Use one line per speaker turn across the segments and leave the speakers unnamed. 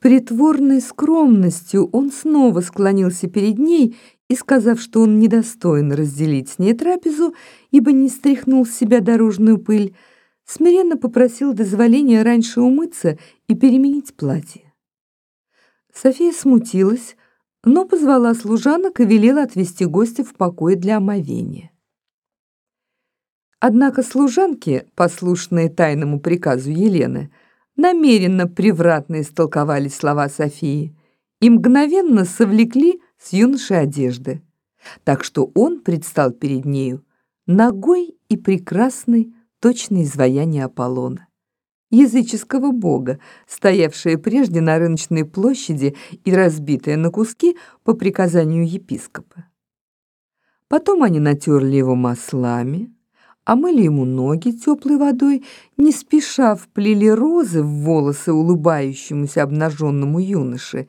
притворной скромностью он снова склонился перед ней и, сказав, что он недостоин разделить с ней трапезу, ибо не стряхнул с себя дорожную пыль, смиренно попросил дозволения раньше умыться и переменить платье. София смутилась, но позвала служанок и велела отвести гостя в покой для омовения. Однако служанки, послушные тайному приказу Елены, намеренно превратно истолковали слова Софии и мгновенно совлекли с юноши одежды, так что он предстал перед нею ногой и прекрасной, точное изваяние Аполлона, языческого бога, стоявшее прежде на рыночной площади и разбитое на куски по приказанию епископа. Потом они натерли его маслами, омыли ему ноги теплой водой, не спеша вплели розы в волосы улыбающемуся обнаженному юноше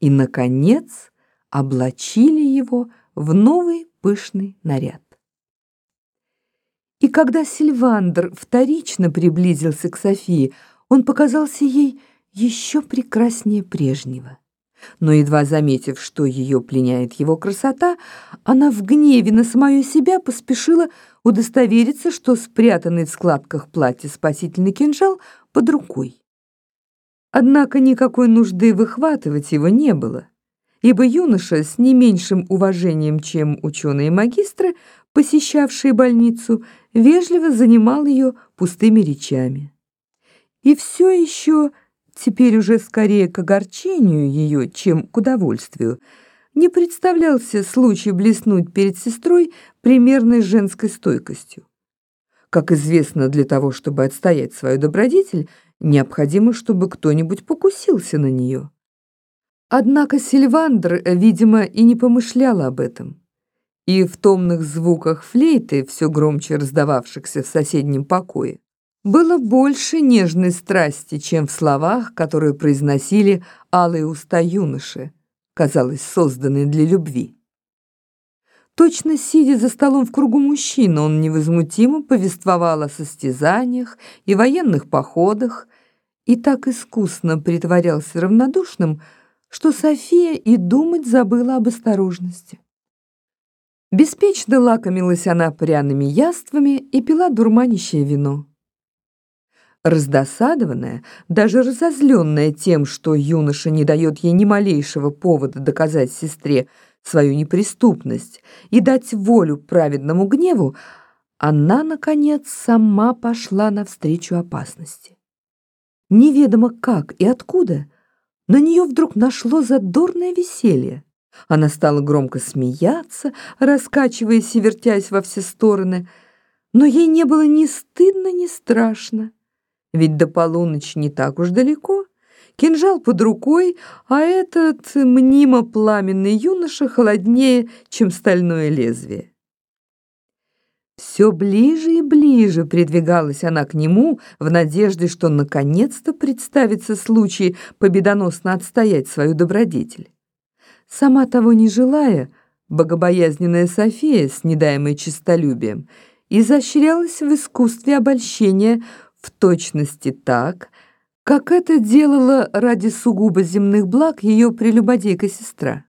и, наконец, облачили его в новый пышный наряд. И когда Сильвандр вторично приблизился к Софии, он показался ей еще прекраснее прежнего. Но едва заметив, что ее пленяет его красота, она в гневе на самую себя поспешила удостовериться, что спрятанный в складках платья спасительный кинжал под рукой. Однако никакой нужды выхватывать его не было, ибо юноша с не меньшим уважением, чем ученые-магистры, посещавшие больницу, вежливо занимал ее пустыми речами. И все еще теперь уже скорее к огорчению ее, чем к удовольствию, не представлялся случай блеснуть перед сестрой примерной женской стойкостью. Как известно, для того, чтобы отстоять свою добродетель, необходимо, чтобы кто-нибудь покусился на нее. Однако Сильвандр, видимо, и не помышлял об этом. И в томных звуках флейты, все громче раздававшихся в соседнем покое, было больше нежной страсти, чем в словах, которые произносили алые уста юноши, казалось, созданные для любви. Точно сидя за столом в кругу мужчин, он невозмутимо повествовал о состязаниях и военных походах и так искусно притворялся равнодушным, что София и думать забыла об осторожности. Беспечно лакомилась она пряными яствами и пила дурманящее вино. Раздосадованная, даже разозленная тем, что юноша не дает ей ни малейшего повода доказать сестре свою неприступность и дать волю праведному гневу, она, наконец, сама пошла навстречу опасности. Неведомо как и откуда, на нее вдруг нашло задорное веселье. Она стала громко смеяться, раскачиваясь и вертясь во все стороны, но ей не было ни стыдно, ни страшно. Ведь до полуночи не так уж далеко. Кинжал под рукой, а этот мнимо пламенный юноша холоднее, чем стальное лезвие. Все ближе и ближе придвигалась она к нему в надежде, что наконец-то представится случай победоносно отстоять свою добродетель. Сама того не желая, богобоязненная София с недаемой честолюбием изощрялась в искусстве обольщения в точности так, как это делала ради сугубо земных благ ее прелюбодейка-сестра.